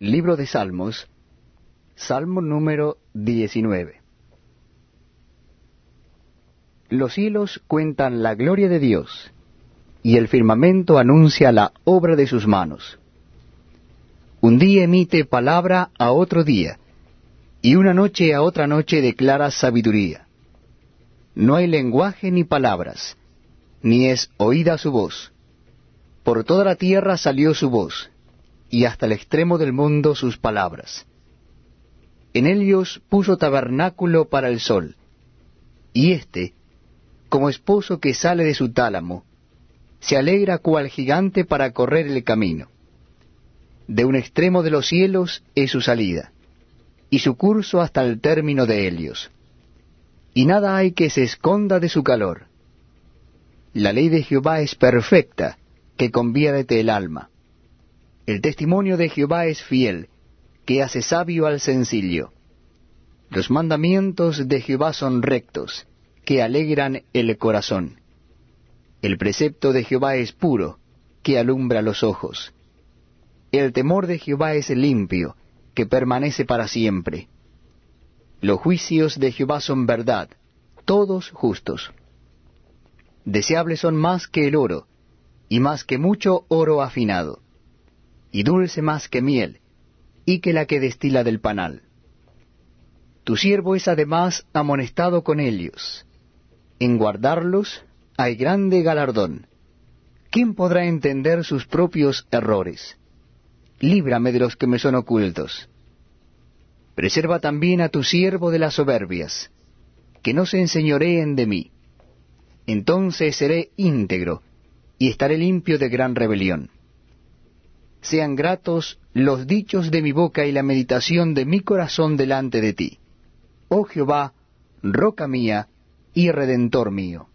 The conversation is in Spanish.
Libro de Salmos, Salmo número 19. Los cielos cuentan la gloria de Dios, y el firmamento anuncia la obra de sus manos. Un día emite palabra a otro día, y una noche a otra noche declara sabiduría. No hay lenguaje ni palabras, ni es oída su voz. Por toda la tierra salió su voz y hasta el extremo del mundo sus palabras. En ellos puso tabernáculo para el sol, y éste, como esposo que sale de su tálamo, se alegra cual gigante para correr el camino. De un extremo de los cielos es su salida, y su curso hasta el término de ellos. Y nada hay que se esconda de su calor. La ley de Jehová es perfecta, que convierte el alma. El testimonio de Jehová es fiel, que hace sabio al sencillo. Los mandamientos de Jehová son rectos, que alegran el corazón. El precepto de Jehová es puro, que alumbra los ojos. El temor de Jehová es limpio, que permanece para siempre. Los juicios de Jehová son verdad, todos justos. Deseables son más que el oro, y más que mucho oro afinado y dulce más que miel, y que la que destila del panal. Tu siervo es además amonestado con ellos. En guardarlos hay grande galardón. ¿Quién podrá entender sus propios errores? Líbrame de los que me son ocultos. Preserva también a tu siervo de las soberbias, que no se enseñoreen de mí. Entonces seré íntegro, y estaré limpio de gran rebelión sean gratos los dichos de mi boca y la meditación de mi corazón delante de ti. Oh Jehová, roca mía y redentor mío.